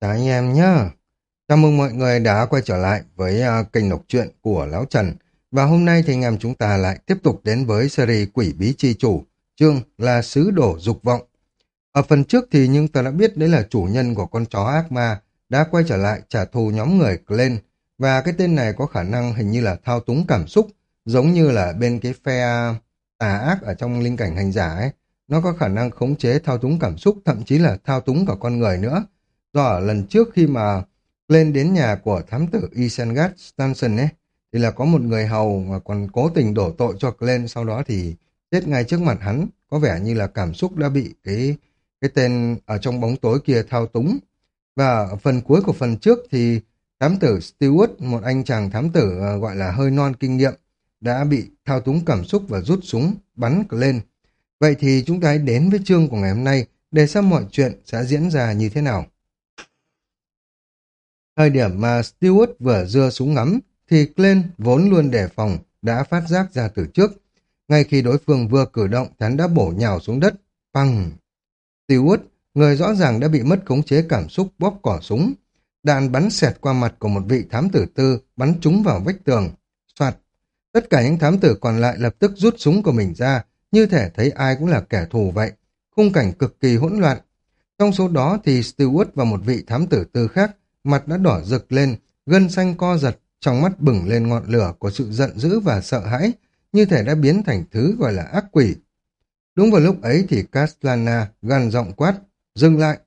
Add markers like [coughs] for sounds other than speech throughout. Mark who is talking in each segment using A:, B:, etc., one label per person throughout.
A: Chào anh em nhé. Chào mừng mọi người đã quay trở lại với uh, kênh đọc truyện của Lão Trần. Và hôm nay thì anh em chúng ta lại tiếp tục đến với series Quỷ Bí Chi Chủ, chương là Sứ Đổ Dục Vọng. Ở phần trước thì nhưng ta đã biết đấy là chủ nhân của con chó ác ma đã quay trở lại trả thù nhóm người Glenn. Và cái tên này có khả năng hình như là thao túng cảm xúc, giống như là bên cái phe à, tà ác ở trong linh cảnh hành giả ấy. Nó có khả năng khống chế thao túng cảm xúc, thậm chí là thao túng cả con người nữa do ở lần trước khi mà lên đến nhà của thám tử Isengard Stanson ấy, thì là có một người hầu mà còn cố tình đổ tội cho Glenn, sau đó thì chết ngay trước mặt hắn, có vẻ như là cảm xúc đã bị cái cái tên ở trong bóng tối kia thao túng. Và ở phần cuối của phần trước thì thám tử Stewart, một anh chàng thám tử ờ, gọi là hơi non kinh nghiệm, đã bị thao túng cảm xúc và rút súng bắn lên. Vậy thì chúng ta hãy đến với chương của ngày hôm nay để xem mọi chuyện sẽ diễn ra như thế nào. Thời điểm mà Stewart vừa dưa súng ngắm, thì Glenn vốn luôn đề phòng, đã phát giác ra từ trước. Ngay khi đối phương vừa cử động, hắn đã bổ nhào xuống đất. Păng! Stewart, người rõ ràng đã bị mất khống chế cảm xúc bóp cỏ súng. Đạn bắn xẹt qua mặt của một vị thám tử tư, bắn trúng vào vách tường. Soạt! Tất cả những thám tử còn lại lập tức rút súng của mình ra, như thể thấy ai cũng là kẻ thù vậy. Khung cảnh cực kỳ hỗn loạn. Trong số đó thì Stewart và một vị thám tử tư khác mặt đã đỏ rực lên, gân xanh co giật, trong mắt bừng lên ngọn lửa của sự giận dữ và sợ hãi, như thể đã biến thành thứ gọi là ác quỷ. Đúng vào lúc ấy thì Castlana gằn giọng quát, dừng lại.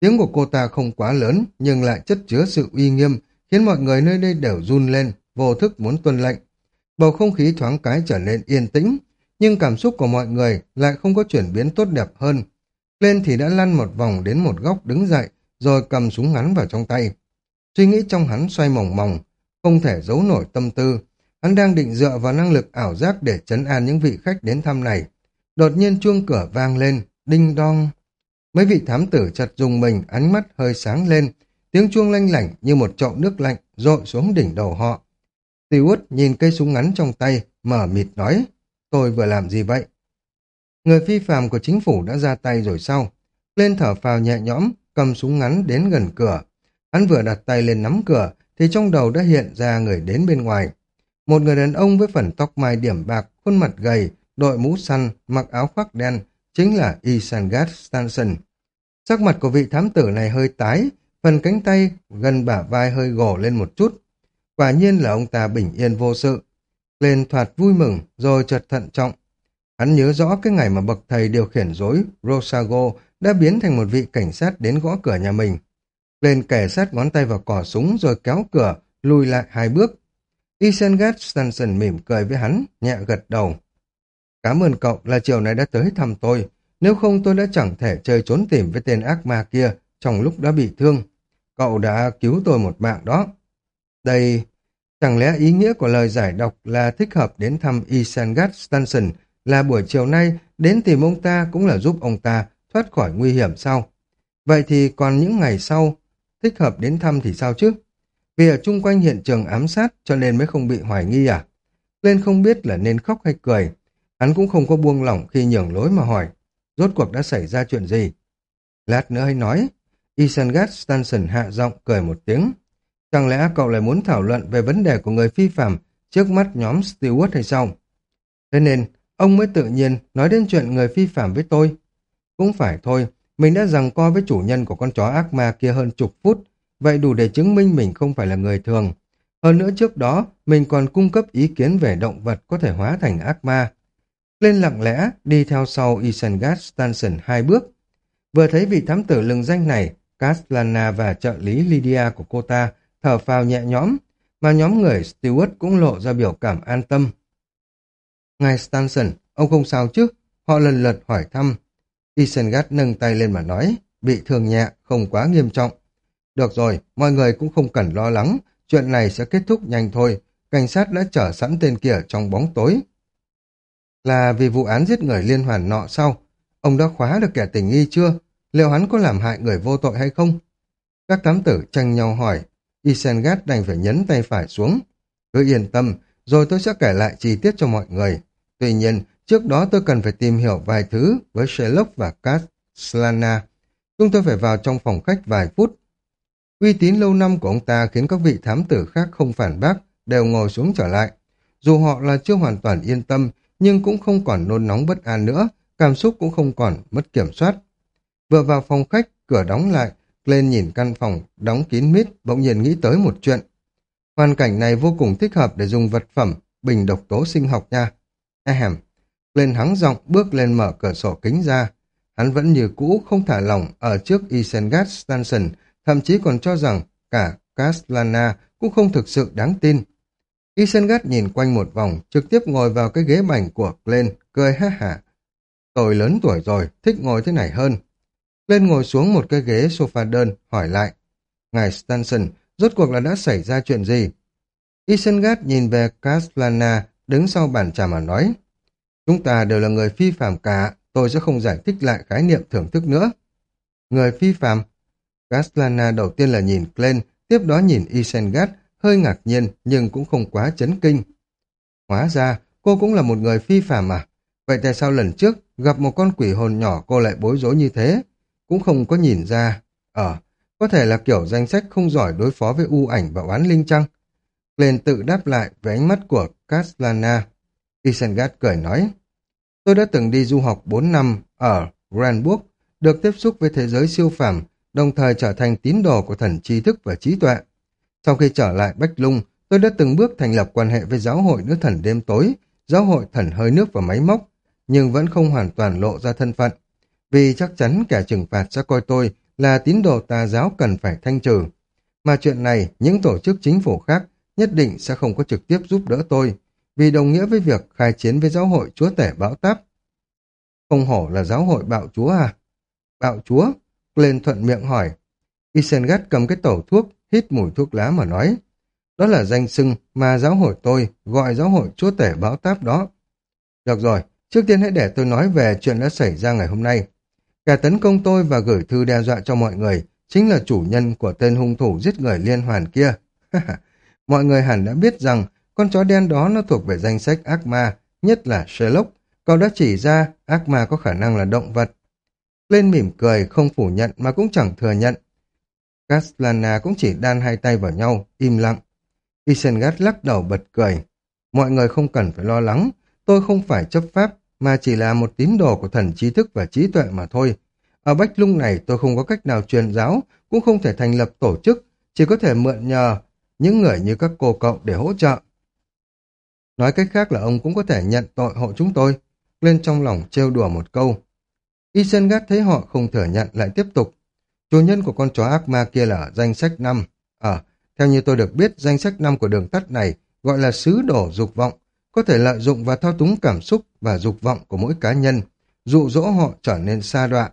A: Tiếng của cô ta không quá lớn, nhưng lại chất chứa sự uy nghiêm, khiến mọi người nơi đây đều run lên, vô thức muốn tuân lệnh. Bầu không khí thoáng cái trở nên yên tĩnh, nhưng cảm xúc của mọi người lại không có chuyển biến tốt đẹp hơn. Lên thì đã lăn một vòng đến một góc đứng dậy, rồi cầm súng ngắn vào trong tay. Suy nghĩ trong hắn xoay mỏng mỏng, không thể giấu nổi tâm tư. Hắn đang định dựa vào năng lực ảo giác để chấn an những vị khách đến thăm này. Đột nhiên chuông cửa vang lên, đinh đong. Mấy vị thám tử chặt dùng mình, ánh mắt hơi sáng lên, tiếng chuông lanh lảnh như một chậu nước lạnh rội xuống đỉnh đầu họ. Tiêu nhìn cây súng ngắn trong tay, mở mịt nói, tôi vừa làm gì vậy? Người phi phàm của chính phủ đã ra tay rồi sao? Lên thở phào nhẹ nhõm, cầm súng ngắn đến gần cửa. Hắn vừa đặt tay lên nắm cửa, thì trong đầu đã hiện ra người đến bên ngoài. Một người đàn ông với phần tóc mai điểm bạc, khuôn mặt gầy, đội mũ săn, mặc áo khoác đen, chính là Isengard Stanson. Sắc mặt của vị thám tử này hơi tái, phần cánh tay gần bả vai hơi gồ lên một chút. Quả nhiên là ông ta bình yên vô sự. Lên thoạt vui mừng, rồi chợt thận trọng. Hắn nhớ rõ cái ngày mà bậc thầy điều khiển dối Rosago đã biến thành một vị cảnh sát đến gõ cửa nhà mình. Lên kẻ sát ngón tay vào cỏ súng rồi kéo cửa, lùi lại hai bước. Isengard Stanson mỉm cười với hắn, nhẹ gật đầu. Cảm ơn cậu là chiều nay đã tới thăm tôi, nếu không tôi đã chẳng thể chơi trốn tìm với tên ác ma kia trong lúc đã bị thương. Cậu đã cứu tôi một mạng đó. Đây, chẳng lẽ ý nghĩa của lời giải độc là thích hợp đến thăm Isengard Stanson là buổi chiều nay đến tìm ông ta cũng là giúp ông ta thoát khỏi nguy hiểm sau. Vậy thì còn những ngày sau, thích hợp đến thăm thì sao chứ? Vì ở chung quanh hiện trường ám sát cho nên mới không bị hoài nghi à? Lên không biết là nên khóc hay cười. Hắn cũng không có buông lỏng khi nhường lối mà hỏi. Rốt cuộc đã xảy ra chuyện gì? Lát nữa hay nói. Isengard Stanson hạ giọng cười một tiếng. Chẳng lẽ cậu lại muốn thảo luận về vấn đề của người phi phạm trước mắt nhóm Stewart hay sao? Thế nên, ông mới tự nhiên nói đến chuyện người phi phạm với tôi. Cũng phải thôi, mình đã rằng co với chủ nhân của con chó ác ma kia hơn chục phút, vậy đủ để chứng minh mình không phải là người thường. Hơn nữa trước đó, mình còn cung cấp ý kiến về động vật có thể hóa thành ác ma. Lên lặng lẽ, đi theo sau Isengard Stanson hai bước. Vừa thấy vị thám tử lừng danh này, Castlana và trợ lý Lydia của cô ta thở phào nhẹ nhõm, mà nhóm người Stewart cũng lộ ra biểu cảm an tâm. Ngài Stanson, ông không sao chứ? Họ lần lượt hỏi thăm, Isengard nâng tay lên mà nói, bị thương nhẹ, không quá nghiêm trọng. Được rồi, mọi người cũng không cần lo lắng, chuyện này sẽ kết thúc nhanh thôi, cảnh sát đã chở sẵn tên kia trong bóng tối. Là vì vụ án giết người liên hoàn nọ sau, ông đã khóa được kẻ tình nghi chưa? Liệu hắn có làm hại người vô tội hay không? Các thám tử tranh nhau hỏi, Isengard đành phải nhấn tay phải xuống. Cứ yên tâm, rồi tôi sẽ kể lại chi tiết cho mọi người. Tuy nhiên, Trước đó tôi cần phải tìm hiểu vài thứ với Sherlock và Castellana. Chúng tôi phải vào trong phòng khách vài phút. Uy tín lâu năm của ông ta khiến các vị thám tử khác không phản bác, đều ngồi xuống trở lại. Dù họ là chưa hoàn toàn yên tâm, nhưng cũng không còn nôn nóng bất an nữa, cảm xúc cũng không còn mất kiểm soát. Vừa vào phòng khách, cửa đóng lại, lên nhìn căn phòng đóng kín mít, bỗng nhiên nghĩ tới một chuyện. Hoàn cảnh này vô cùng thích hợp để dùng vật phẩm, bình độc tố sinh học nha. Ahem. Lên hắng giọng bước lên mở cửa sổ kính ra. Hắn vẫn như cũ không thả lỏng ở trước Isengard Stanson, thậm chí còn cho rằng cả Caslana cũng không thực sự đáng tin. Isengard nhìn quanh một vòng, trực tiếp ngồi vào cái ghế bành của Glenn, cười ha hả. Tôi lớn tuổi rồi, thích ngồi thế này hơn. Glenn ngồi xuống một cái ghế sofa đơn, hỏi lại. Ngài Stanson, rốt cuộc là đã xảy ra chuyện gì? Isengard nhìn về Caslana, đứng sau bàn trà mà nói. Chúng ta đều là người phi phạm cả, tôi sẽ không giải thích lại khái niệm thưởng thức nữa. Người phi phạm? Caslana đầu tiên là nhìn Glenn, tiếp đó nhìn Isengard, hơi ngạc nhiên nhưng cũng không quá chấn kinh. Hóa ra, cô cũng là một người phi phạm à? Vậy tại sao lần trước gặp một con quỷ hồn nhỏ cô lại bối rối như thế? Cũng không có nhìn ra. Ờ, có thể là kiểu danh sách không giỏi đối phó với u ảnh và oán linh chăng? Glenn tự đáp lại với ánh mắt của Caslana. Isengard cười nói, Tôi đã từng đi du học 4 năm ở Grandburg, được tiếp xúc với thế giới siêu phàm, đồng thời trở thành tín đồ của thần trí thức và trí tuệ. Sau khi trở lại Bách Lung, tôi đã từng bước thành lập quan hệ với giáo hội nữ thần đêm tối, giáo hội thần hơi nước và máy móc, nhưng vẫn không hoàn toàn lộ ra thân phận. Vì chắc chắn kẻ trừng phạt sẽ coi tôi là tín đồ tà giáo cần phải thanh trừ. Mà chuyện này, những tổ chức chính phủ khác nhất định sẽ không có trực tiếp giúp đỡ tôi, vì đồng nghĩa với việc khai chiến với giáo hội chúa tể bão táp. Không hổ là giáo hội bạo chúa à? Bạo chúa? Lên thuận miệng hỏi. Isengard cầm cái tẩu thuốc, hít mùi thuốc lá mà nói. Đó là danh xưng mà giáo hội tôi gọi giáo hội chúa tể bão táp đó. Được rồi, trước tiên hãy để tôi nói về chuyện đã xảy ra ngày hôm nay. Kẻ tấn công tôi và gửi thư đe dọa cho mọi người chính là chủ nhân của tên hung thủ giết người liên hoàn kia. [laughs] mọi người hẳn đã biết rằng con chó đen đó nó thuộc về danh sách ác ma, nhất là Sherlock. Cậu đã chỉ ra ác ma có khả năng là động vật. Lên mỉm cười, không phủ nhận mà cũng chẳng thừa nhận. Caslana cũng chỉ đan hai tay vào nhau, im lặng. Isengard lắc đầu bật cười. Mọi người không cần phải lo lắng, tôi không phải chấp pháp, mà chỉ là một tín đồ của thần trí thức và trí tuệ mà thôi. Ở Bách Lung này tôi không có cách nào truyền giáo, cũng không thể thành lập tổ chức, chỉ có thể mượn nhờ những người như các cô cậu để hỗ trợ. Nói cách khác là ông cũng có thể nhận tội hộ chúng tôi. Lên trong lòng trêu đùa một câu. Isengard thấy họ không thừa nhận lại tiếp tục. Chủ nhân của con chó ác ma kia là ở danh sách năm Ờ, theo như tôi được biết, danh sách năm của đường tắt này gọi là sứ đổ dục vọng, có thể lợi dụng và thao túng cảm xúc và dục vọng của mỗi cá nhân, dụ dỗ họ trở nên xa đọa.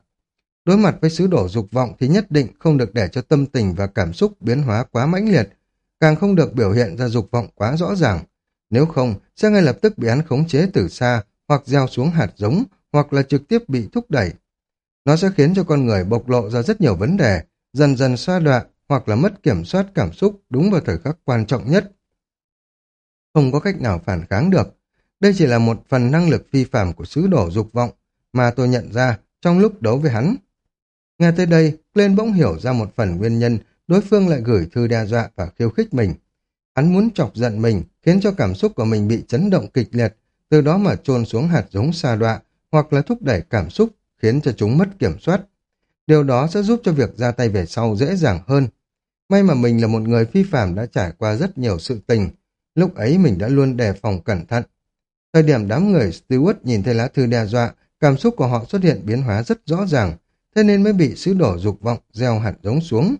A: Đối mặt với sứ đổ dục vọng thì nhất định không được để cho tâm tình và cảm xúc biến hóa quá mãnh liệt, càng không được biểu hiện ra dục vọng quá rõ ràng. Nếu không, sẽ ngay lập tức bị án khống chế từ xa, hoặc gieo xuống hạt giống, hoặc là trực tiếp bị thúc đẩy. Nó sẽ khiến cho con người bộc lộ ra rất nhiều vấn đề, dần dần xoa đọa hoặc là mất kiểm soát cảm xúc đúng vào thời khắc quan trọng nhất. Không có cách nào phản kháng được. Đây chỉ là một phần năng lực phi phạm của sứ đổ dục vọng mà tôi nhận ra trong lúc đấu với hắn. Nghe tới đây, lên bỗng hiểu ra một phần nguyên nhân đối phương lại gửi thư đe dọa và khiêu khích mình. Hắn muốn chọc giận mình, khiến cho cảm xúc của mình bị chấn động kịch liệt, từ đó mà trôn xuống hạt giống xa đọa, hoặc là thúc đẩy cảm xúc, khiến cho chúng mất kiểm soát. Điều đó sẽ giúp cho việc ra tay về sau dễ dàng hơn. May mà mình là một người phi phạm đã trải qua rất nhiều sự tình. Lúc ấy mình đã luôn đề phòng cẩn thận. Thời điểm đám người Stewart nhìn thấy lá thư đe dọa, cảm xúc của họ xuất hiện biến hóa rất rõ ràng, thế nên mới bị sứ đổ dục vọng gieo hạt giống xuống.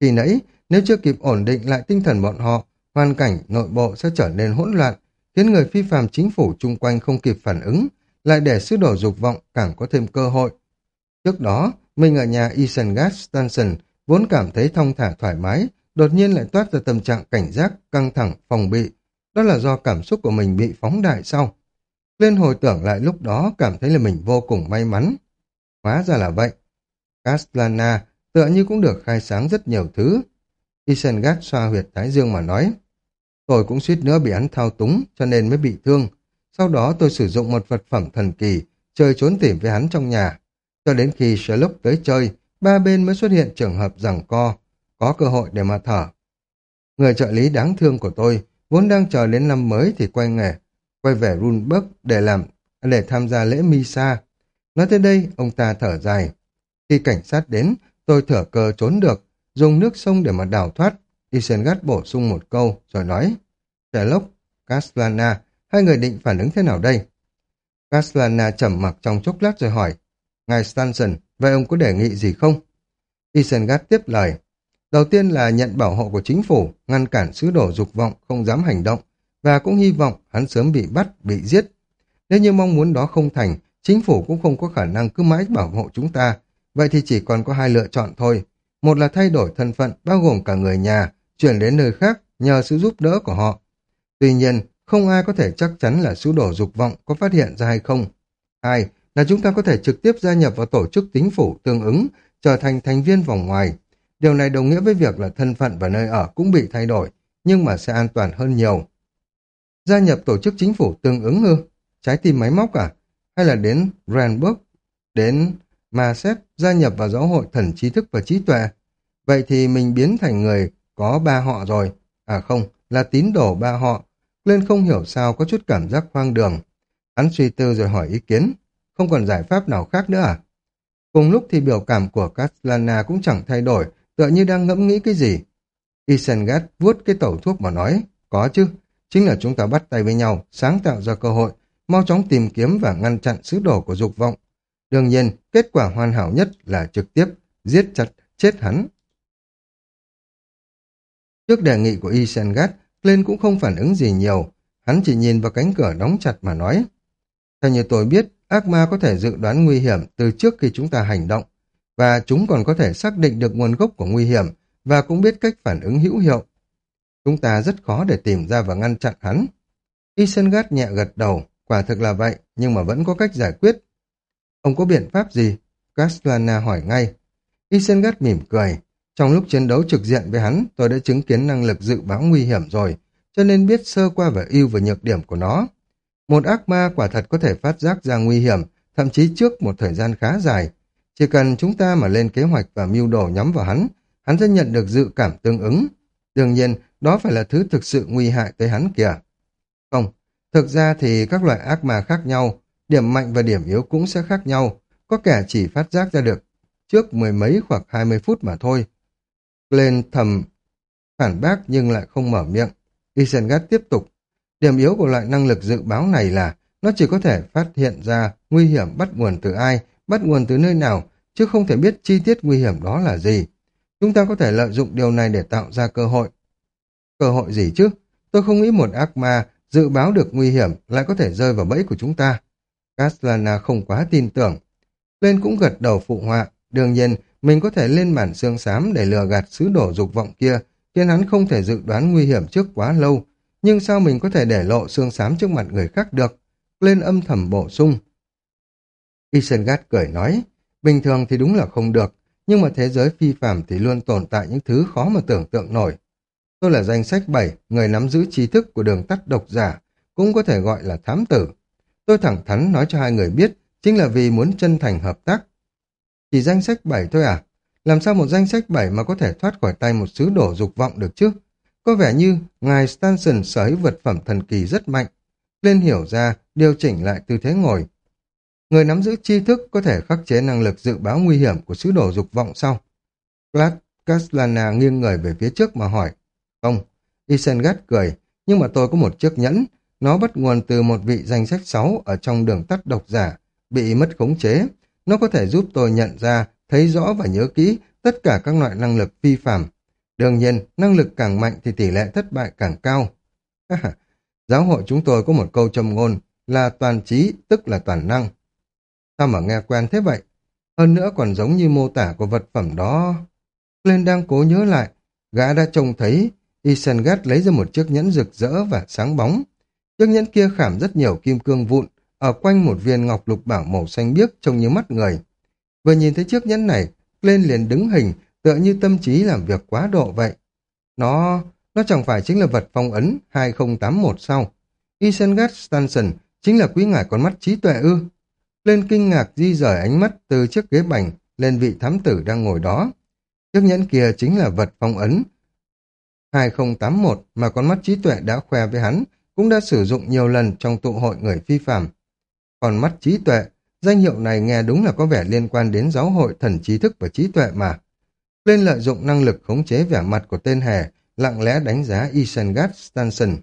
A: Khi nãy, nếu chưa kịp ổn định lại tinh thần bọn họ, hoàn cảnh nội bộ sẽ trở nên hỗn loạn, khiến người phi phàm chính phủ chung quanh không kịp phản ứng, lại để sứ đổ dục vọng càng có thêm cơ hội. Trước đó, mình ở nhà Isengard Stanson vốn cảm thấy thông thả thoải mái, đột nhiên lại toát ra tâm trạng cảnh giác, căng thẳng, phòng bị. Đó là do cảm xúc của mình bị phóng đại sau. Lên hồi tưởng lại lúc đó cảm thấy là mình vô cùng may mắn. Hóa ra là vậy. Castellana tựa như cũng được khai sáng rất nhiều thứ. Isengard xoa huyệt thái dương mà nói. Tôi cũng suýt nữa bị hắn thao túng cho nên mới bị thương. Sau đó tôi sử dụng một vật phẩm thần kỳ, chơi trốn tìm với hắn trong nhà. Cho đến khi Sherlock tới chơi, ba bên mới xuất hiện trường hợp rằng co. có cơ hội để mà thở. Người trợ lý đáng thương của tôi vốn đang chờ đến năm mới thì quay nghề, quay về Runberg để làm để tham gia lễ Misa. Nói tới đây, ông ta thở dài. Khi cảnh sát đến, tôi thở cờ trốn được, dùng nước sông để mà đào thoát. Isengard bổ sung một câu, rồi nói, Sherlock, Caslana, hai người định phản ứng thế nào đây? Caslana trầm mặc trong chốc lát rồi hỏi, Ngài Stanson, vậy ông có đề nghị gì không? Isengard tiếp lời, đầu tiên là nhận bảo hộ của chính phủ, ngăn cản sứ đồ dục vọng, không dám hành động, và cũng hy vọng hắn sớm bị bắt, bị giết. Nếu như mong muốn đó không thành, chính phủ cũng không có khả năng cứ mãi bảo hộ chúng ta, vậy thì chỉ còn có hai lựa chọn thôi. Một là thay đổi thân phận, bao gồm cả người nhà, chuyển đến nơi khác nhờ sự giúp đỡ của họ. Tuy nhiên, không ai có thể chắc chắn là sứ đổ dục vọng có phát hiện ra hay không. Hai là chúng ta có thể trực tiếp gia nhập vào tổ chức chính phủ tương ứng, trở thành thành viên vòng ngoài. Điều này đồng nghĩa với việc là thân phận và nơi ở cũng bị thay đổi, nhưng mà sẽ an toàn hơn nhiều. Gia nhập tổ chức chính phủ tương ứng hư? Trái tim máy móc à? Hay là đến Randburg, đến Maset, gia nhập vào giáo hội thần trí thức và trí tuệ? Vậy thì mình biến thành người có ba họ rồi. À không, là tín đồ ba họ. Lên không hiểu sao có chút cảm giác hoang đường. Hắn suy tư rồi hỏi ý kiến. Không còn giải pháp nào khác nữa à? Cùng lúc thì biểu cảm của Katlana cũng chẳng thay đổi, tựa như đang ngẫm nghĩ cái gì. Isengard vuốt cái tẩu thuốc mà nói, có chứ, chính là chúng ta bắt tay với nhau, sáng tạo ra cơ hội, mau chóng tìm kiếm và ngăn chặn sứ đồ của dục vọng. Đương nhiên, kết quả hoàn hảo nhất là trực tiếp giết chặt chết hắn. Trước đề nghị của Isengard, Glenn cũng không phản ứng gì nhiều, hắn chỉ nhìn vào cánh cửa đóng chặt mà nói. Theo như tôi biết, ác ma có thể dự đoán nguy hiểm từ trước khi chúng ta hành động, và chúng còn có thể xác định được nguồn gốc của nguy hiểm và cũng biết cách phản ứng hữu hiệu. Chúng ta rất khó để tìm ra và ngăn chặn hắn. Isengard nhẹ gật đầu, quả thực là vậy, nhưng mà vẫn có cách giải quyết. Ông có biện pháp gì? Castellana hỏi ngay. Isengard mỉm cười. Trong lúc chiến đấu trực diện với hắn, tôi đã chứng kiến năng lực dự báo nguy hiểm rồi, cho nên biết sơ qua về ưu và nhược điểm của nó. Một ác ma quả thật có thể phát giác ra nguy hiểm, thậm chí trước một thời gian khá dài. Chỉ cần chúng ta mà lên kế hoạch và mưu đồ nhắm vào hắn, hắn sẽ nhận được dự cảm tương ứng. Đương nhiên, đó phải là thứ thực sự nguy hại tới hắn kìa. Không, thực ra thì các loại ác ma khác nhau, điểm mạnh và điểm yếu cũng sẽ khác nhau. Có kẻ chỉ phát giác ra được trước mười mấy hoặc hai mươi phút mà thôi. Lên thầm phản bác nhưng lại không mở miệng. Isengard tiếp tục. Điểm yếu của loại năng lực dự báo này là nó chỉ có thể phát hiện ra nguy hiểm bắt nguồn từ ai, bắt nguồn từ nơi nào, chứ không thể biết chi tiết nguy hiểm đó là gì. Chúng ta có thể lợi dụng điều này để tạo ra cơ hội. Cơ hội gì chứ? Tôi không nghĩ một ác ma dự báo được nguy hiểm lại có thể rơi vào bẫy của chúng ta. Caslana không quá tin tưởng. Lên cũng gật đầu phụ họa. Đương nhiên, mình có thể lên bản xương xám để lừa gạt sứ đổ dục vọng kia, khiến hắn không thể dự đoán nguy hiểm trước quá lâu. Nhưng sao mình có thể để lộ xương xám trước mặt người khác được? Lên âm thầm bổ sung. Isengard cười nói, bình thường thì đúng là không được, nhưng mà thế giới phi phàm thì luôn tồn tại những thứ khó mà tưởng tượng nổi. Tôi là danh sách 7, người nắm giữ trí thức của đường tắt độc giả, cũng có thể gọi là thám tử. Tôi thẳng thắn nói cho hai người biết, chính là vì muốn chân thành hợp tác. Chỉ danh sách 7 thôi à? Làm sao một danh sách 7 mà có thể thoát khỏi tay một sứ đổ dục vọng được chứ? Có vẻ như ngài Stanson sở hữu vật phẩm thần kỳ rất mạnh. Lên hiểu ra, điều chỉnh lại tư thế ngồi. Người nắm giữ tri thức có thể khắc chế năng lực dự báo nguy hiểm của sứ đổ dục vọng sau. Clark Caslana nghiêng người về phía trước mà hỏi. Không, Isengard cười, nhưng mà tôi có một chiếc nhẫn. Nó bắt nguồn từ một vị danh sách 6 ở trong đường tắt độc giả, bị mất khống chế. Nó có thể giúp tôi nhận ra, thấy rõ và nhớ kỹ tất cả các loại năng lực phi phạm. Đương nhiên, năng lực càng mạnh thì tỷ lệ thất bại càng cao. Giáo hội chúng tôi có một câu châm ngôn là toàn trí tức là toàn năng. Sao mà nghe quen thế vậy? Hơn nữa còn giống như mô tả của vật phẩm đó. Lên đang cố nhớ lại, gã đã trông thấy Isengard lấy ra một chiếc nhẫn rực rỡ và sáng bóng. Chiếc nhẫn kia khảm rất nhiều kim cương vụn, ở quanh một viên ngọc lục bảo màu xanh biếc trông như mắt người. Vừa nhìn thấy chiếc nhẫn này, lên liền đứng hình, tựa như tâm trí làm việc quá độ vậy. Nó, nó chẳng phải chính là vật phong ấn 2081 sao? Isengard Stanson chính là quý ngài con mắt trí tuệ ư? Lên kinh ngạc di rời ánh mắt từ chiếc ghế bành lên vị thám tử đang ngồi đó. Chiếc nhẫn kia chính là vật phong ấn 2081 mà con mắt trí tuệ đã khoe với hắn, cũng đã sử dụng nhiều lần trong tụ hội người phi phạm. Còn mắt trí tuệ, danh hiệu này nghe đúng là có vẻ liên quan đến giáo hội thần trí thức và trí tuệ mà. Lên lợi dụng năng lực khống chế vẻ mặt của tên hề, lặng lẽ đánh giá Isengard Stanson.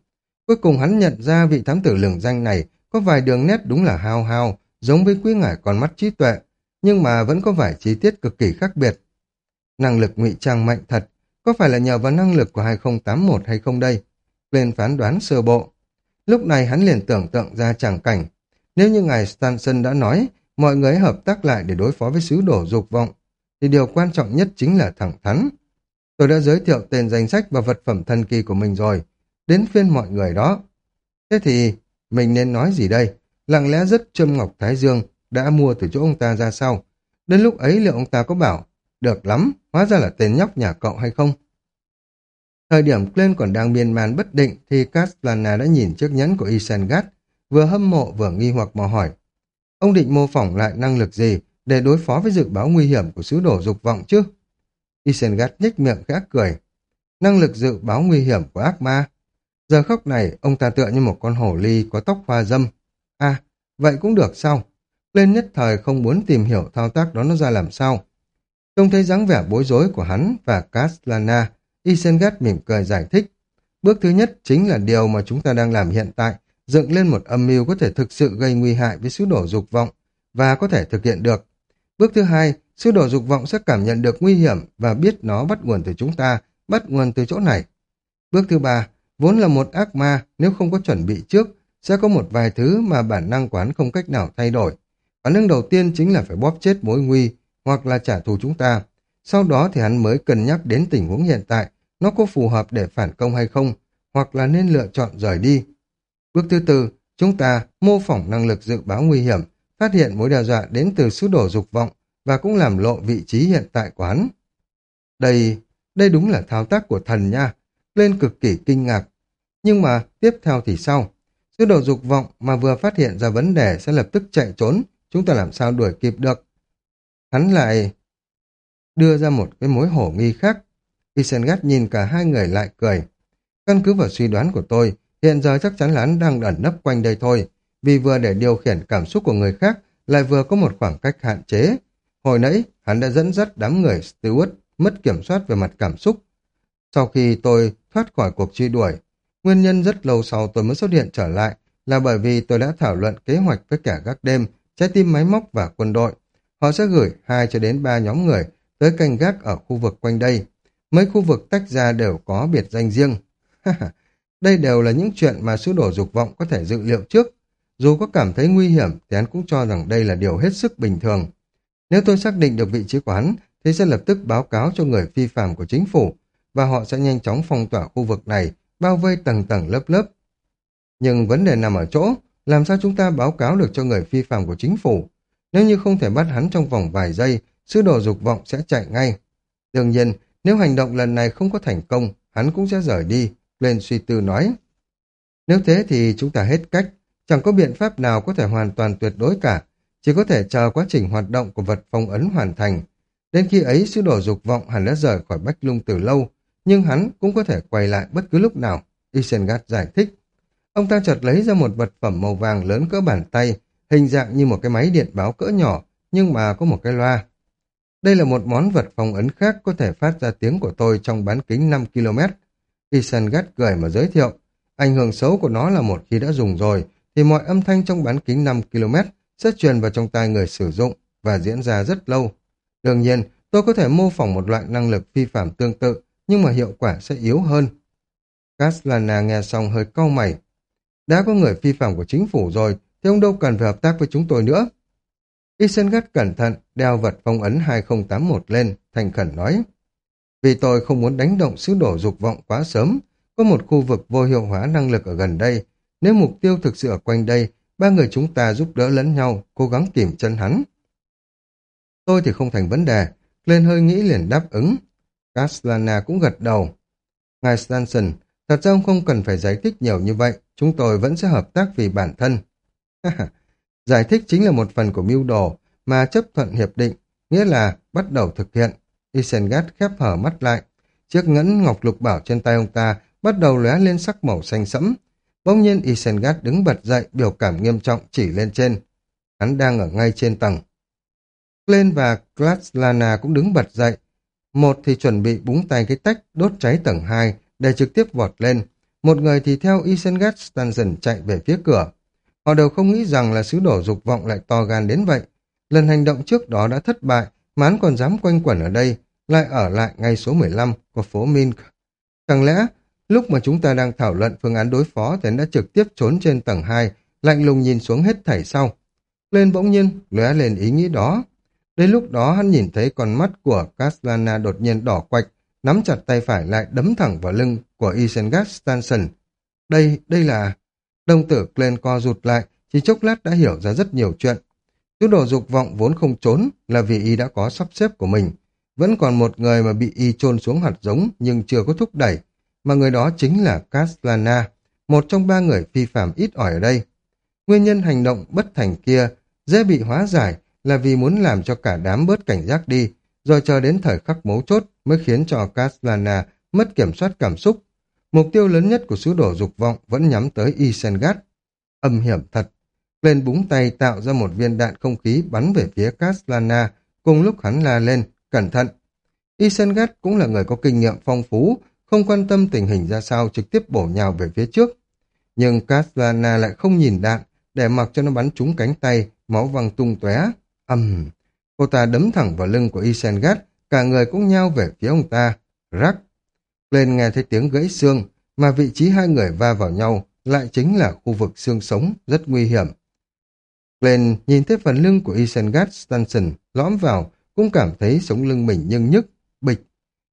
A: Cuối cùng hắn nhận ra vị thám tử lường danh này có vài đường nét đúng là hao hao, giống với quý ngải con mắt trí tuệ, nhưng mà vẫn có vài chi tiết cực kỳ khác biệt. Năng lực ngụy trang mạnh thật, có phải là nhờ vào năng lực của 2081 hay không đây? Lên phán đoán sơ bộ. Lúc này hắn liền tưởng tượng ra chẳng cảnh. Nếu như ngài Stanson đã nói mọi người hợp tác lại để đối phó với sứ đổ dục vọng, thì điều quan trọng nhất chính là thẳng thắn. Tôi đã giới thiệu tên danh sách và vật phẩm thần kỳ của mình rồi. Đến phiên mọi người đó. Thế thì mình nên nói gì đây? Lặng lẽ rất trâm ngọc Thái Dương đã mua từ chỗ ông ta ra sau. Đến lúc ấy liệu ông ta có bảo được lắm, hóa ra là tên nhóc nhà cậu hay không? Thời điểm Glenn còn đang miên man bất định thì Castlana đã nhìn chiếc nhẫn của Isengard, vừa hâm mộ vừa nghi hoặc mà hỏi. Ông định mô phỏng lại năng lực gì để đối phó với dự báo nguy hiểm của sứ đổ dục vọng chứ? Isengard nhếch miệng khẽ cười. Năng lực dự báo nguy hiểm của ác ma. Giờ khóc này, ông ta tựa như một con hổ ly có tóc hoa dâm. À, vậy cũng được sao? Lên nhất thời không muốn tìm hiểu thao tác đó nó ra làm sao. Trông thấy dáng vẻ bối rối của hắn và Castellana, Isengard mỉm cười giải thích. Bước thứ nhất chính là điều mà chúng ta đang làm hiện tại, dựng lên một âm mưu có thể thực sự gây nguy hại với sứ đổ dục vọng và có thể thực hiện được. Bước thứ hai, sứ đổ dục vọng sẽ cảm nhận được nguy hiểm và biết nó bắt nguồn từ chúng ta, bắt nguồn từ chỗ này. Bước thứ ba, vốn là một ác ma, nếu không có chuẩn bị trước, sẽ có một vài thứ mà bản năng quán không cách nào thay đổi. Phản ứng đầu tiên chính là phải bóp chết mối nguy, hoặc là trả thù chúng ta. Sau đó thì hắn mới cân nhắc đến tình huống hiện tại, nó có phù hợp để phản công hay không, hoặc là nên lựa chọn rời đi. Bước thứ tư, chúng ta mô phỏng năng lực dự báo nguy hiểm, phát hiện mối đe dọa đến từ sứ đổ dục vọng và cũng làm lộ vị trí hiện tại quán. Đây, đây đúng là thao tác của thần nha, lên cực kỳ kinh ngạc. Nhưng mà tiếp theo thì sao? Sứ đồ dục vọng mà vừa phát hiện ra vấn đề sẽ lập tức chạy trốn, chúng ta làm sao đuổi kịp được. Hắn lại đưa ra một cái mối hổ nghi khác. Isengard nhìn cả hai người lại cười. Căn cứ vào suy đoán của tôi, hiện giờ chắc chắn là hắn đang ẩn nấp quanh đây thôi, vì vừa để điều khiển cảm xúc của người khác, lại vừa có một khoảng cách hạn chế. Hồi nãy, hắn đã dẫn dắt đám người Stewart mất kiểm soát về mặt cảm xúc. Sau khi tôi thoát khỏi cuộc truy đuổi, nguyên nhân rất lâu sau tôi mới xuất hiện trở lại là bởi vì tôi đã thảo luận kế hoạch với cả gác đêm, trái tim máy móc và quân đội. Họ sẽ gửi hai cho đến ba nhóm người tới canh gác ở khu vực quanh đây. Mấy khu vực tách ra đều có biệt danh riêng đây đều là những chuyện mà sứ đổ dục vọng có thể dự liệu trước. Dù có cảm thấy nguy hiểm thì hắn cũng cho rằng đây là điều hết sức bình thường. Nếu tôi xác định được vị trí của hắn thì sẽ lập tức báo cáo cho người phi phạm của chính phủ và họ sẽ nhanh chóng phong tỏa khu vực này, bao vây tầng tầng lớp lớp. Nhưng vấn đề nằm ở chỗ, làm sao chúng ta báo cáo được cho người phi phạm của chính phủ? Nếu như không thể bắt hắn trong vòng vài giây, sứ đồ dục vọng sẽ chạy ngay. Đương nhiên, nếu hành động lần này không có thành công, hắn cũng sẽ rời đi, lên suy tư nói. Nếu thế thì chúng ta hết cách, chẳng có biện pháp nào có thể hoàn toàn tuyệt đối cả, chỉ có thể chờ quá trình hoạt động của vật phong ấn hoàn thành. Đến khi ấy, sứ đồ dục vọng hẳn đã rời khỏi Bách Lung từ lâu, nhưng hắn cũng có thể quay lại bất cứ lúc nào, Isengard giải thích. Ông ta chợt lấy ra một vật phẩm màu vàng lớn cỡ bàn tay, hình dạng như một cái máy điện báo cỡ nhỏ, nhưng mà có một cái loa. Đây là một món vật phong ấn khác có thể phát ra tiếng của tôi trong bán kính 5 km. Isengard cười mà giới thiệu. Ảnh hưởng xấu của nó là một khi đã dùng rồi, thì mọi âm thanh trong bán kính 5 km sẽ truyền vào trong tai người sử dụng và diễn ra rất lâu. Đương nhiên, tôi có thể mô phỏng một loại năng lực phi phạm tương tự, nhưng mà hiệu quả sẽ yếu hơn. Caslana nghe xong hơi cau mày. Đã có người phi phạm của chính phủ rồi, thì ông đâu cần phải hợp tác với chúng tôi nữa. Isengard cẩn thận đeo vật phong ấn 2081 lên, thành khẩn nói. Vì tôi không muốn đánh động sứ đổ dục vọng quá sớm, có một khu vực vô hiệu hóa năng lực ở gần đây. Nếu mục tiêu thực sự ở quanh đây, ba người chúng ta giúp đỡ lẫn nhau, cố gắng kìm chân hắn. Tôi thì không thành vấn đề, lên hơi nghĩ liền đáp ứng. Caslana cũng gật đầu. Ngài Stanson, thật ra ông không cần phải giải thích nhiều như vậy, chúng tôi vẫn sẽ hợp tác vì bản thân. Giải thích chính là một phần của mưu đồ mà chấp thuận hiệp định, nghĩa là bắt đầu thực hiện. Isengard khép hở mắt lại. Chiếc ngẫn ngọc lục bảo trên tay ông ta bắt đầu lóe lên sắc màu xanh sẫm. Bỗng nhiên Isengard đứng bật dậy, biểu cảm nghiêm trọng chỉ lên trên. Hắn đang ở ngay trên tầng. Glenn và Klaslana cũng đứng bật dậy. Một thì chuẩn bị búng tay cái tách đốt cháy tầng 2 để trực tiếp vọt lên. Một người thì theo Isengard Stanson chạy về phía cửa. Họ đều không nghĩ rằng là sứ đổ dục vọng lại to gan đến vậy. Lần hành động trước đó đã thất bại, mán còn dám quanh quẩn ở đây, lại ở lại ngay số 15 của phố Mink. Chẳng lẽ, lúc mà chúng ta đang thảo luận phương án đối phó thì đã trực tiếp trốn trên tầng 2, lạnh lùng nhìn xuống hết thảy sau. Lên bỗng nhiên, lóe lên ý nghĩ đó. Đến lúc đó hắn nhìn thấy con mắt của Caslana đột nhiên đỏ quạch, nắm chặt tay phải lại đấm thẳng vào lưng của Isengard Stanson. Đây, đây là... Đồng tử Glenn co rụt lại, chỉ chốc lát đã hiểu ra rất nhiều chuyện. chú đồ dục vọng vốn không trốn là vì y đã có sắp xếp của mình. Vẫn còn một người mà bị y chôn xuống hạt giống nhưng chưa có thúc đẩy, mà người đó chính là Caslana, một trong ba người phi phạm ít ỏi ở đây. Nguyên nhân hành động bất thành kia dễ bị hóa giải là vì muốn làm cho cả đám bớt cảnh giác đi, rồi chờ đến thời khắc mấu chốt mới khiến cho Caslana mất kiểm soát cảm xúc. Mục tiêu lớn nhất của sứ đồ dục vọng vẫn nhắm tới Isengard. Âm hiểm thật. Lên búng tay tạo ra một viên đạn không khí bắn về phía Caslana, cùng lúc hắn la lên, cẩn thận. Isengard cũng là người có kinh nghiệm phong phú, không quan tâm tình hình ra sao trực tiếp bổ nhào về phía trước. Nhưng Kaslana lại không nhìn đạn, để mặc cho nó bắn trúng cánh tay, máu văng tung tóe. ầm, cô ta đấm thẳng vào lưng của Isengard, cả người cũng nhao về phía ông ta. Rắc. Lên nghe thấy tiếng gãy xương, mà vị trí hai người va vào nhau lại chính là khu vực xương sống, rất nguy hiểm. Glenn nhìn thấy phần lưng của Isengard Stanson lõm vào, cũng cảm thấy sống lưng mình nhưng nhức, bịch.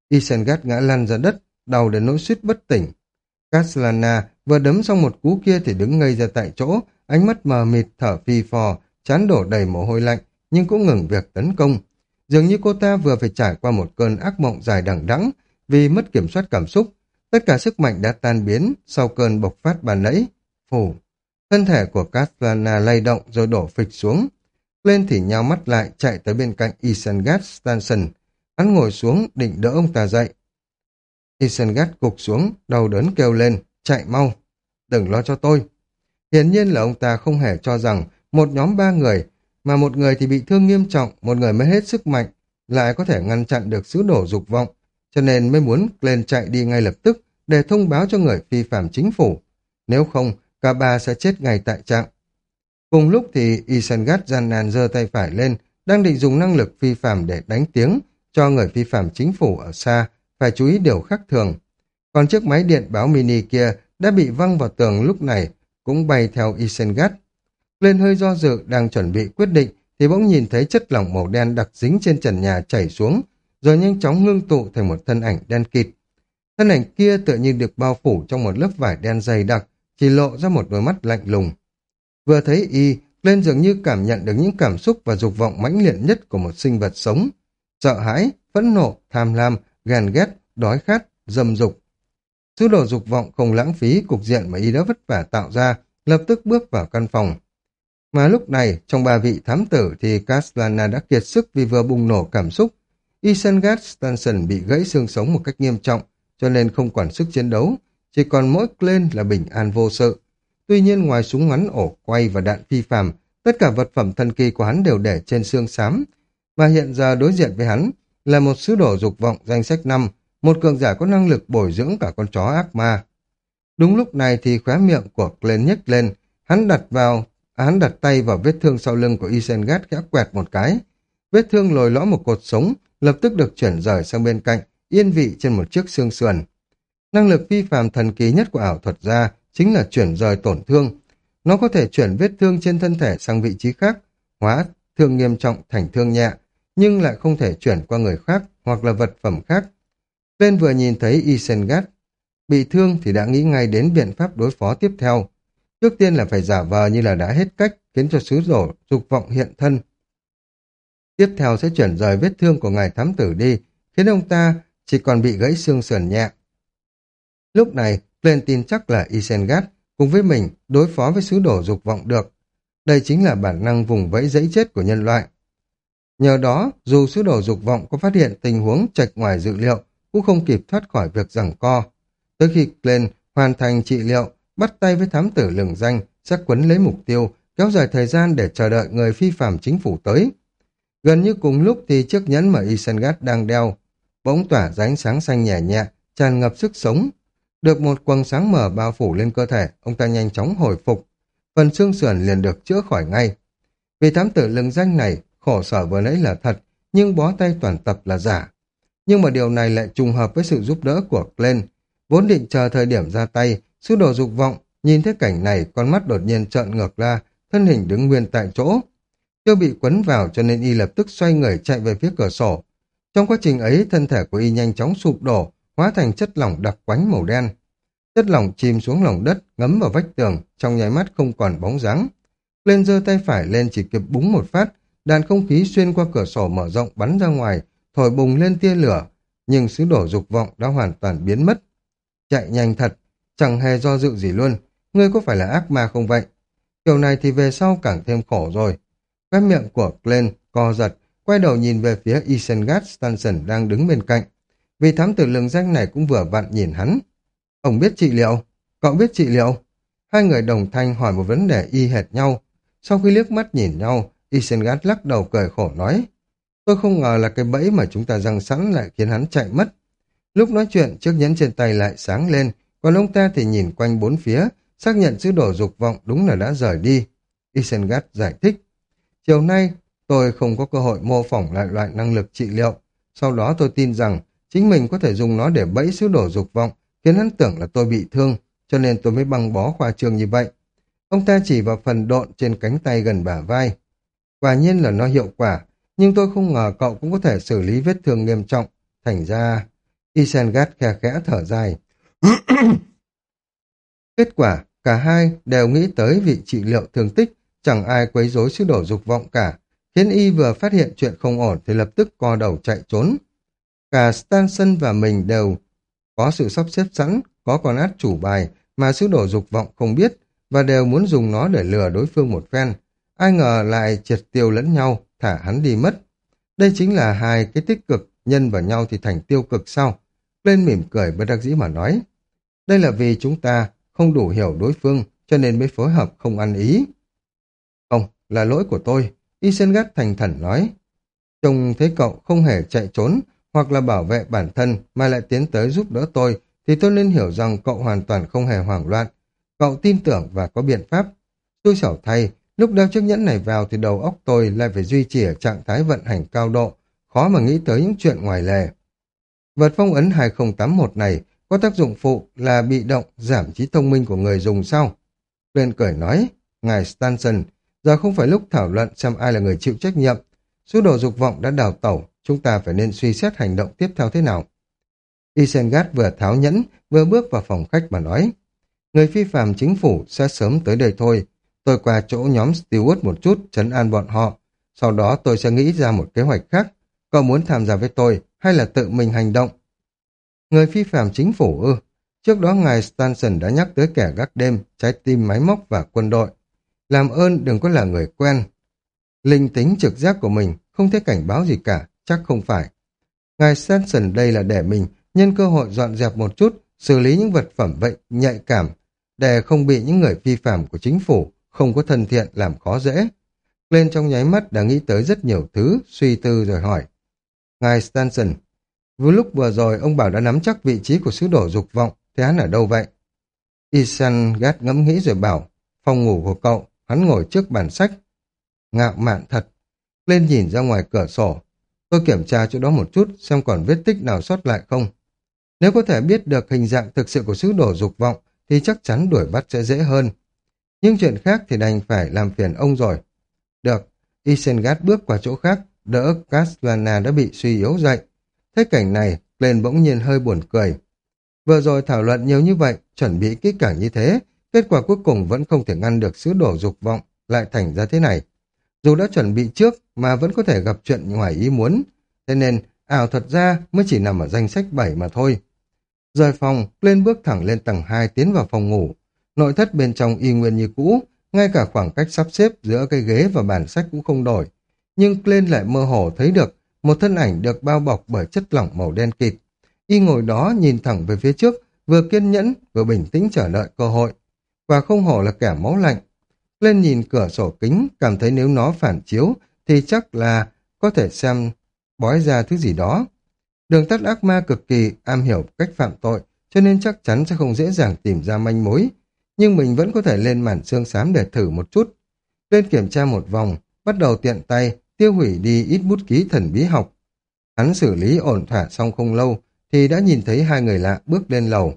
A: Isengard ngã lăn ra đất, đau đến nỗi suýt bất tỉnh. Caslana vừa đấm xong một cú kia thì đứng ngây ra tại chỗ, ánh mắt mờ mịt, thở phi phò, chán đổ đầy mồ hôi lạnh, nhưng cũng ngừng việc tấn công. Dường như cô ta vừa phải trải qua một cơn ác mộng dài đằng đẵng vì mất kiểm soát cảm xúc. Tất cả sức mạnh đã tan biến sau cơn bộc phát bàn nãy. Phủ. Thân thể của Caslana lay động rồi đổ phịch xuống. Lên thì nhao mắt lại chạy tới bên cạnh Isengard Stanson. Hắn ngồi xuống định đỡ ông ta dậy. Isengard cục xuống, đầu đớn kêu lên, chạy mau. Đừng lo cho tôi. Hiển nhiên là ông ta không hề cho rằng một nhóm ba người, mà một người thì bị thương nghiêm trọng, một người mới hết sức mạnh, lại có thể ngăn chặn được sứ đổ dục vọng, cho nên mới muốn lên chạy đi ngay lập tức để thông báo cho người phi phạm chính phủ. Nếu không, cả ba sẽ chết ngay tại trạng. Cùng lúc thì Isengard gian nan giơ tay phải lên, đang định dùng năng lực phi phạm để đánh tiếng cho người phi phạm chính phủ ở xa, phải chú ý điều khác thường. Còn chiếc máy điện báo mini kia đã bị văng vào tường lúc này, cũng bay theo Isengard. Lên hơi do dự, đang chuẩn bị quyết định, thì bỗng nhìn thấy chất lỏng màu đen đặc dính trên trần nhà chảy xuống, rồi nhanh chóng ngưng tụ thành một thân ảnh đen kịt. Thân ảnh kia tự nhiên được bao phủ trong một lớp vải đen dày đặc, chỉ lộ ra một đôi mắt lạnh lùng. Vừa thấy y, lên dường như cảm nhận được những cảm xúc và dục vọng mãnh liệt nhất của một sinh vật sống. Sợ hãi, phẫn nộ, tham lam, ghen ghét, đói khát, dâm dục. Sứ đồ dục vọng không lãng phí cục diện mà y đã vất vả tạo ra, lập tức bước vào căn phòng. Mà lúc này, trong ba vị thám tử thì Caslana đã kiệt sức vì vừa bùng nổ cảm xúc. Isengard Stanson bị gãy xương sống một cách nghiêm trọng, cho nên không quản sức chiến đấu, chỉ còn mỗi Glenn là bình an vô sự. Tuy nhiên ngoài súng ngắn ổ quay và đạn phi phàm, tất cả vật phẩm thần kỳ của hắn đều để trên xương xám. Và hiện giờ đối diện với hắn là một sứ đồ dục vọng danh sách năm, một cường giả có năng lực bồi dưỡng cả con chó ác ma. Đúng lúc này thì khóe miệng của Glenn nhếch lên, hắn đặt vào hắn đặt tay vào vết thương sau lưng của Isengard khẽ quẹt một cái. Vết thương lồi lõm một cột sống, lập tức được chuyển rời sang bên cạnh, yên vị trên một chiếc xương sườn. Năng lực phi phàm thần kỳ nhất của ảo thuật gia chính là chuyển rời tổn thương. Nó có thể chuyển vết thương trên thân thể sang vị trí khác, hóa thương nghiêm trọng thành thương nhẹ, nhưng lại không thể chuyển qua người khác hoặc là vật phẩm khác. Bên vừa nhìn thấy Isengard bị thương thì đã nghĩ ngay đến biện pháp đối phó tiếp theo. Trước tiên là phải giả vờ như là đã hết cách, khiến cho sứ rổ dục vọng hiện thân. Tiếp theo sẽ chuyển rời vết thương của ngài thám tử đi, khiến ông ta chỉ còn bị gãy xương sườn nhẹ. Lúc này, lên tin chắc là Isengard cùng với mình đối phó với sứ đổ dục vọng được. Đây chính là bản năng vùng vẫy dẫy chết của nhân loại. Nhờ đó, dù sứ đồ dục vọng có phát hiện tình huống chạch ngoài dự liệu, cũng không kịp thoát khỏi việc giằng co. Tới khi Glenn hoàn thành trị liệu, bắt tay với thám tử lừng danh, sẽ quấn lấy mục tiêu, kéo dài thời gian để chờ đợi người phi phạm chính phủ tới. Gần như cùng lúc thì chiếc nhẫn mà Isengard đang đeo, bỗng tỏa ra ánh sáng xanh nhẹ nhẹ, tràn ngập sức sống. Được một quầng sáng mở bao phủ lên cơ thể, ông ta nhanh chóng hồi phục. Phần xương sườn liền được chữa khỏi ngay. Vì thám tử lừng danh này, khổ sở vừa nãy là thật, nhưng bó tay toàn tập là giả. Nhưng mà điều này lại trùng hợp với sự giúp đỡ của Glenn. Vốn định chờ thời điểm ra tay, sư đồ dục vọng, nhìn thấy cảnh này, con mắt đột nhiên trợn ngược ra, thân hình đứng nguyên tại chỗ. Chưa bị quấn vào cho nên y lập tức xoay người chạy về phía cửa sổ. Trong quá trình ấy, thân thể của y nhanh chóng sụp đổ, hóa thành chất lỏng đặc quánh màu đen. Chất lỏng chìm xuống lòng đất, ngấm vào vách tường, trong nháy mắt không còn bóng dáng. Lên giơ tay phải lên chỉ kịp búng một phát, đàn không khí xuyên qua cửa sổ mở rộng bắn ra ngoài, thổi bùng lên tia lửa, nhưng sứ đổ dục vọng đã hoàn toàn biến mất. Chạy nhanh thật, chẳng hề do dự gì luôn, ngươi có phải là ác ma không vậy? Kiểu này thì về sau càng thêm khổ rồi. Cái miệng của Glenn co giật, quay đầu nhìn về phía Isengard Stanson đang đứng bên cạnh. Vì thám tử lường danh này cũng vừa vặn nhìn hắn. Ông biết trị liệu? Cậu biết trị liệu? Hai người đồng thanh hỏi một vấn đề y hệt nhau. Sau khi liếc mắt nhìn nhau, Isengard lắc đầu cười khổ nói. Tôi không ngờ là cái bẫy mà chúng ta răng sẵn lại khiến hắn chạy mất. Lúc nói chuyện, chiếc nhẫn trên tay lại sáng lên, còn ông ta thì nhìn quanh bốn phía, xác nhận sứ đồ dục vọng đúng là đã rời đi. Isengard giải thích. Chiều nay, tôi không có cơ hội mô phỏng lại loại năng lực trị liệu. Sau đó tôi tin rằng chính mình có thể dùng nó để bẫy sứ đồ dục vọng, khiến hắn tưởng là tôi bị thương, cho nên tôi mới băng bó khoa trương như vậy. Ông ta chỉ vào phần độn trên cánh tay gần bả vai. Quả nhiên là nó hiệu quả, nhưng tôi không ngờ cậu cũng có thể xử lý vết thương nghiêm trọng. Thành ra, Isengard khe khẽ thở dài. [coughs] Kết quả, cả hai đều nghĩ tới vị trị liệu thương tích, chẳng ai quấy rối sứ đổ dục vọng cả. Khiến y vừa phát hiện chuyện không ổn thì lập tức co đầu chạy trốn. Cả Stanson và mình đều có sự sắp xếp sẵn, có con át chủ bài mà sứ đổ dục vọng không biết và đều muốn dùng nó để lừa đối phương một phen. Ai ngờ lại triệt tiêu lẫn nhau, thả hắn đi mất. Đây chính là hai cái tích cực, nhân vào nhau thì thành tiêu cực sau. Lên mỉm cười bất đắc dĩ mà nói. Đây là vì chúng ta không đủ hiểu đối phương, cho nên mới phối hợp không ăn ý. Không, là lỗi của tôi. Isengard thành thần nói. Trông thấy cậu không hề chạy trốn, hoặc là bảo vệ bản thân mà lại tiến tới giúp đỡ tôi, thì tôi nên hiểu rằng cậu hoàn toàn không hề hoảng loạn. Cậu tin tưởng và có biện pháp. Tôi xảo thay, lúc đeo chiếc nhẫn này vào thì đầu óc tôi lại phải duy trì ở trạng thái vận hành cao độ, khó mà nghĩ tới những chuyện ngoài lề. Vật phong ấn 2081 này có tác dụng phụ là bị động giảm trí thông minh của người dùng sau. Lên cười nói, Ngài Stanson, giờ không phải lúc thảo luận xem ai là người chịu trách nhiệm. Số đồ dục vọng đã đào tẩu, chúng ta phải nên suy xét hành động tiếp theo thế nào. Isengard vừa tháo nhẫn, vừa bước vào phòng khách mà nói. Người phi phạm chính phủ sẽ sớm tới đây thôi. Tôi qua chỗ nhóm Stewart một chút, chấn an bọn họ. Sau đó tôi sẽ nghĩ ra một kế hoạch khác. Cậu muốn tham gia với tôi, hay là tự mình hành động? Người phi phạm chính phủ ư? Trước đó ngài Stanson đã nhắc tới kẻ gác đêm, trái tim máy móc và quân đội. Làm ơn đừng có là người quen. Linh tính trực giác của mình không thấy cảnh báo gì cả, chắc không phải. Ngài Stanson đây là để mình nhân cơ hội dọn dẹp một chút, xử lý những vật phẩm vậy nhạy cảm, để không bị những người vi phạm của chính phủ, không có thân thiện làm khó dễ. Lên trong nháy mắt đã nghĩ tới rất nhiều thứ, suy tư rồi hỏi. Ngài Stanson, vừa lúc vừa rồi ông bảo đã nắm chắc vị trí của sứ đồ dục vọng, thế hắn ở đâu vậy? Isan gắt ngẫm nghĩ rồi bảo, phòng ngủ của cậu, hắn ngồi trước bàn sách. Ngạo mạn thật. Lên nhìn ra ngoài cửa sổ, Tôi kiểm tra chỗ đó một chút xem còn vết tích nào sót lại không. Nếu có thể biết được hình dạng thực sự của sứ đồ dục vọng thì chắc chắn đuổi bắt sẽ dễ hơn. Nhưng chuyện khác thì đành phải làm phiền ông rồi. Được, Isengard bước qua chỗ khác, đỡ Castellana đã bị suy yếu dậy. Thấy cảnh này, lên bỗng nhiên hơi buồn cười. Vừa rồi thảo luận nhiều như vậy, chuẩn bị kỹ càng như thế, kết quả cuối cùng vẫn không thể ngăn được sứ đồ dục vọng, lại thành ra thế này. Dù đã chuẩn bị trước mà vẫn có thể gặp chuyện ngoài ý muốn, thế nên ảo thuật ra mới chỉ nằm ở danh sách 7 mà thôi. Rời phòng, lên bước thẳng lên tầng 2 tiến vào phòng ngủ. Nội thất bên trong y nguyên như cũ, ngay cả khoảng cách sắp xếp giữa cây ghế và bàn sách cũng không đổi. nhưng lên lại mơ hồ thấy được một thân ảnh được bao bọc bởi chất lỏng màu đen kịt. Y ngồi đó nhìn thẳng về phía trước, vừa kiên nhẫn, vừa bình tĩnh chờ đợi cơ hội. Và không hổ là kẻ máu lạnh. Lên nhìn cửa sổ kính, cảm thấy nếu nó phản chiếu, thì chắc là có thể xem bói ra thứ gì đó. Đường tắt ác ma cực kỳ am hiểu cách phạm tội, cho nên chắc chắn sẽ không dễ dàng tìm ra manh mối. Nhưng mình vẫn có thể lên màn xương xám để thử một chút. Lên kiểm tra một vòng, bắt đầu tiện tay, tiêu hủy đi ít bút ký thần bí học. Hắn xử lý ổn thỏa xong không lâu, thì đã nhìn thấy hai người lạ bước lên lầu.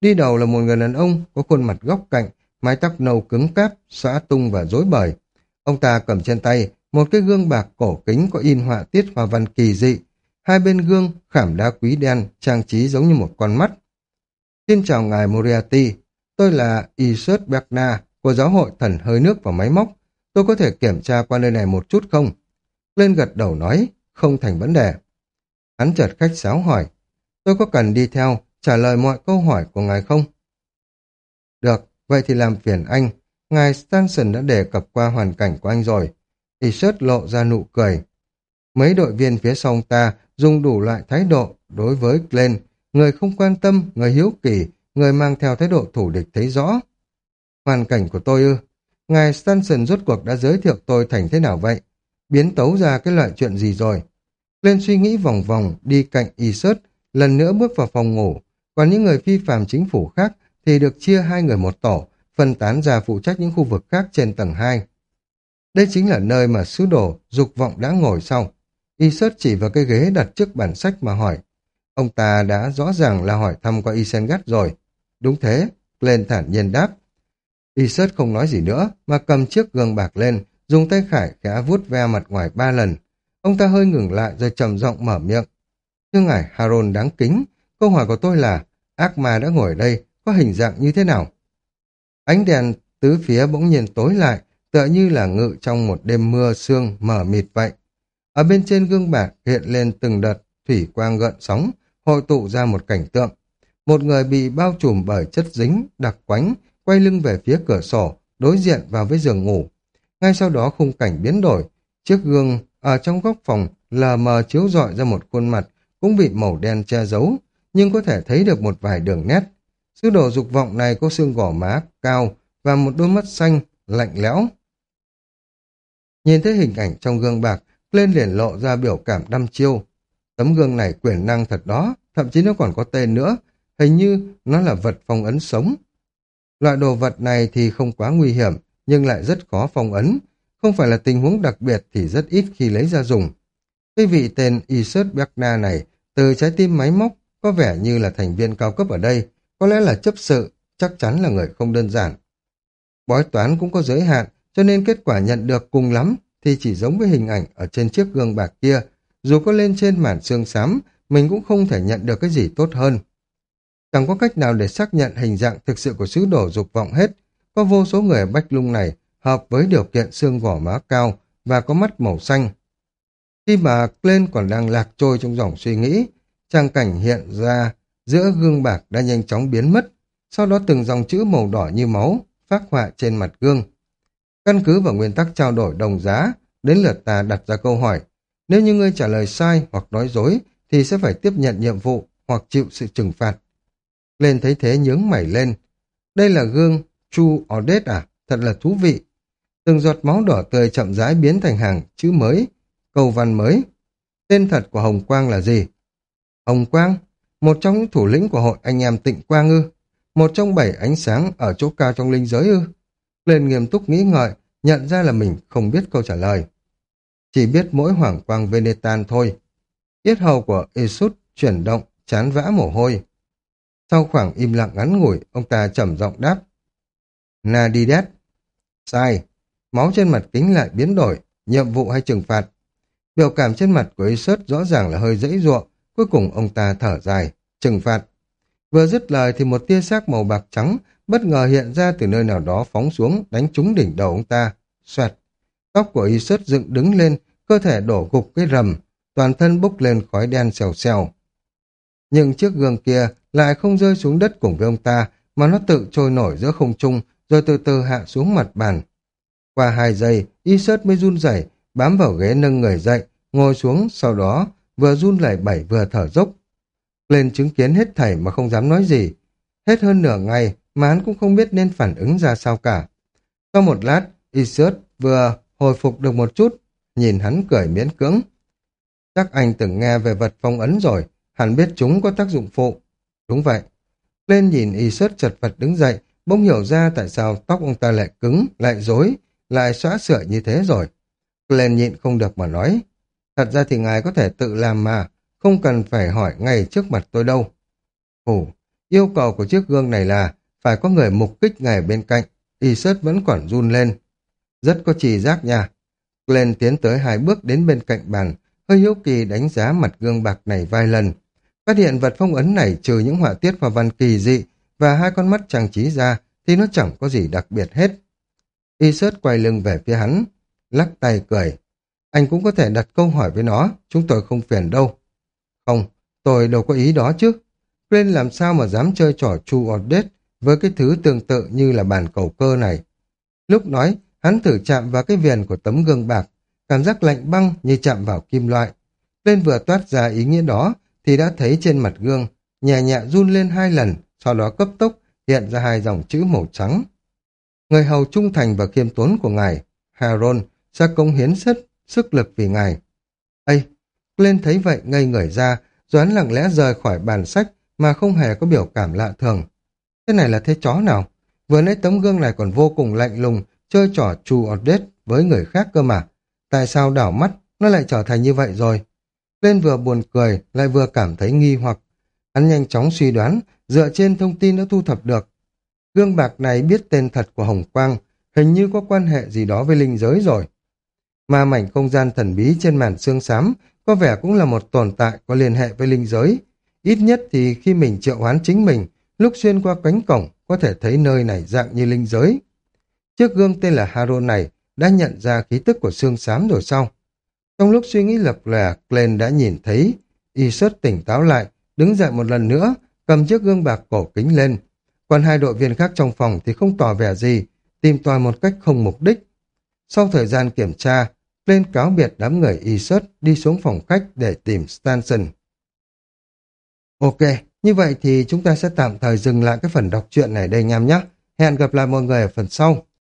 A: Đi đầu là một người đàn ông có khuôn mặt góc cạnh, mái tóc nâu cứng cáp, xõa tung và rối bời. Ông ta cầm trên tay một cái gương bạc cổ kính có in họa tiết hoa văn kỳ dị. Hai bên gương khảm đá quý đen, trang trí giống như một con mắt. Xin chào ngài Moriarty, tôi là Isert Berna của giáo hội thần hơi nước và máy móc. Tôi có thể kiểm tra qua nơi này một chút không? Lên gật đầu nói, không thành vấn đề. Hắn chợt khách sáo hỏi, tôi có cần đi theo trả lời mọi câu hỏi của ngài không? Được, vậy thì làm phiền anh. Ngài Stanson đã đề cập qua hoàn cảnh của anh rồi. Isus lộ ra nụ cười. Mấy đội viên phía sau ta dùng đủ loại thái độ đối với Glenn, người không quan tâm, người hiếu kỳ, người mang theo thái độ thủ địch thấy rõ. Hoàn cảnh của tôi ư? Ngài Stanson rốt cuộc đã giới thiệu tôi thành thế nào vậy? Biến tấu ra cái loại chuyện gì rồi? Lên suy nghĩ vòng vòng, đi cạnh Isus, lần nữa bước vào phòng ngủ. Còn những người phi phạm chính phủ khác thì được chia hai người một tổ, phân tán ra phụ trách những khu vực khác trên tầng 2. Đây chính là nơi mà sứ đồ dục vọng đã ngồi sau. Isus chỉ vào cái ghế đặt trước bản sách mà hỏi. Ông ta đã rõ ràng là hỏi thăm qua Isengard rồi. Đúng thế, lên thản nhiên đáp. Isus không nói gì nữa, mà cầm chiếc gương bạc lên, dùng tay khải khẽ vuốt ve mặt ngoài ba lần. Ông ta hơi ngừng lại rồi trầm giọng mở miệng. Thưa ngài Haron đáng kính, câu hỏi của tôi là, ác ma đã ngồi đây, có hình dạng như thế nào? Ánh đèn tứ phía bỗng nhiên tối lại, tựa như là ngự trong một đêm mưa sương mở mịt vậy. Ở bên trên gương bạc hiện lên từng đợt thủy quang gợn sóng, hội tụ ra một cảnh tượng. Một người bị bao trùm bởi chất dính, đặc quánh, quay lưng về phía cửa sổ, đối diện vào với giường ngủ. Ngay sau đó khung cảnh biến đổi, chiếc gương ở trong góc phòng lờ mờ chiếu rọi ra một khuôn mặt cũng bị màu đen che giấu, nhưng có thể thấy được một vài đường nét. Sứ đồ dục vọng này có xương gò má cao và một đôi mắt xanh, lạnh lẽo. Nhìn thấy hình ảnh trong gương bạc, lên liền lộ ra biểu cảm đăm chiêu. Tấm gương này quyền năng thật đó, thậm chí nó còn có tên nữa, hình như nó là vật phong ấn sống. Loại đồ vật này thì không quá nguy hiểm, nhưng lại rất khó phong ấn. Không phải là tình huống đặc biệt thì rất ít khi lấy ra dùng. Cái vị tên Isert Berna này, từ trái tim máy móc, có vẻ như là thành viên cao cấp ở đây, có lẽ là chấp sự, chắc chắn là người không đơn giản. Bói toán cũng có giới hạn, cho nên kết quả nhận được cùng lắm thì chỉ giống với hình ảnh ở trên chiếc gương bạc kia. Dù có lên trên màn xương xám, mình cũng không thể nhận được cái gì tốt hơn. Chẳng có cách nào để xác nhận hình dạng thực sự của sứ đồ dục vọng hết. Có vô số người ở Bách Lung này hợp với điều kiện xương gỏ má cao và có mắt màu xanh. Khi mà Glenn còn đang lạc trôi trong dòng suy nghĩ, trang cảnh hiện ra giữa gương bạc đã nhanh chóng biến mất, sau đó từng dòng chữ màu đỏ như máu phát họa trên mặt gương. Căn cứ vào nguyên tắc trao đổi đồng giá, đến lượt ta đặt ra câu hỏi. Nếu như ngươi trả lời sai hoặc nói dối, thì sẽ phải tiếp nhận nhiệm vụ hoặc chịu sự trừng phạt. Lên thấy thế nhướng mảy lên. Đây là gương Chu Odette à? Thật là thú vị. Từng giọt máu đỏ tươi chậm rãi biến thành hàng chữ mới, câu văn mới. Tên thật của Hồng Quang là gì? Hồng Quang, một trong những thủ lĩnh của hội anh em Tịnh Quang ư? Một trong bảy ánh sáng ở chỗ cao trong linh giới ư? Lên nghiêm túc nghĩ ngợi, nhận ra là mình không biết câu trả lời. Chỉ biết mỗi hoàng quang Venetan thôi. Yết hầu của Isut chuyển động, chán vã mồ hôi. Sau khoảng im lặng ngắn ngủi, ông ta trầm giọng đáp. Nadidet. Sai. Máu trên mặt kính lại biến đổi, nhiệm vụ hay trừng phạt. Biểu cảm trên mặt của Isut rõ ràng là hơi dãy ruộng, cuối cùng ông ta thở dài, trừng phạt. Vừa dứt lời thì một tia xác màu bạc trắng bất ngờ hiện ra từ nơi nào đó phóng xuống, đánh trúng đỉnh đầu ông ta. Xoẹt. Tóc của y sớt dựng đứng lên, cơ thể đổ gục cái rầm, toàn thân bốc lên khói đen xèo xèo. Nhưng chiếc gương kia lại không rơi xuống đất cùng với ông ta, mà nó tự trôi nổi giữa không trung, rồi từ từ hạ xuống mặt bàn. Qua hai giây, y sớt mới run rẩy bám vào ghế nâng người dậy, ngồi xuống, sau đó vừa run lẩy bẩy vừa thở dốc. Lên chứng kiến hết thảy mà không dám nói gì. Hết hơn nửa ngày mà hắn cũng không biết nên phản ứng ra sao cả. Sau một lát, Isert vừa hồi phục được một chút, nhìn hắn cười miễn cưỡng. Chắc anh từng nghe về vật phong ấn rồi, hẳn biết chúng có tác dụng phụ. Đúng vậy. Lên nhìn Isert chật vật đứng dậy, bỗng hiểu ra tại sao tóc ông ta lại cứng, lại rối, lại xóa sửa như thế rồi. Lên nhịn không được mà nói. Thật ra thì ngài có thể tự làm mà, không cần phải hỏi ngay trước mặt tôi đâu. Ồ, yêu cầu của chiếc gương này là phải có người mục kích ngài bên cạnh. Y sớt vẫn còn run lên. Rất có trì giác nha. Glenn tiến tới hai bước đến bên cạnh bàn, hơi hiếu kỳ đánh giá mặt gương bạc này vài lần. Phát hiện vật phong ấn này trừ những họa tiết và văn kỳ dị và hai con mắt trang trí ra thì nó chẳng có gì đặc biệt hết. Y sớt quay lưng về phía hắn, lắc tay cười. Anh cũng có thể đặt câu hỏi với nó, chúng tôi không phiền đâu. Không, tôi đâu có ý đó chứ. Glenn làm sao mà dám chơi trò chu or với cái thứ tương tự như là bàn cầu cơ này. Lúc nói, hắn thử chạm vào cái viền của tấm gương bạc, cảm giác lạnh băng như chạm vào kim loại. Lên vừa toát ra ý nghĩa đó, thì đã thấy trên mặt gương, nhẹ nhẹ run lên hai lần, sau đó cấp tốc hiện ra hai dòng chữ màu trắng. Người hầu trung thành và khiêm tốn của ngài, Haron, sẽ công hiến sức, sức lực vì ngài. Ây, lên thấy vậy ngây người ra, Doán lặng lẽ rời khỏi bàn sách mà không hề có biểu cảm lạ thường. Thế này là thế chó nào? Vừa nãy tấm gương này còn vô cùng lạnh lùng, chơi trò true or với người khác cơ mà. Tại sao đảo mắt, nó lại trở thành như vậy rồi? Lên vừa buồn cười, lại vừa cảm thấy nghi hoặc. Hắn nhanh chóng suy đoán, dựa trên thông tin đã thu thập được. Gương bạc này biết tên thật của Hồng Quang, hình như có quan hệ gì đó với linh giới rồi. Mà mảnh không gian thần bí trên màn xương xám có vẻ cũng là một tồn tại có liên hệ với linh giới. Ít nhất thì khi mình triệu hoán chính mình, lúc xuyên qua cánh cổng có thể thấy nơi này dạng như linh giới. Chiếc gương tên là Haro này đã nhận ra khí tức của xương xám rồi sau. Trong lúc suy nghĩ lập lẻ, Glenn đã nhìn thấy y xuất tỉnh táo lại, đứng dậy một lần nữa, cầm chiếc gương bạc cổ kính lên. Còn hai đội viên khác trong phòng thì không tỏ vẻ gì, tìm tòi một cách không mục đích. Sau thời gian kiểm tra, Glenn cáo biệt đám người y xuất đi xuống phòng khách để tìm Stanson. Ok, như vậy thì chúng ta sẽ tạm thời dừng lại cái phần đọc truyện này đây nhằm nhé. Hẹn gặp lại mọi người ở phần sau.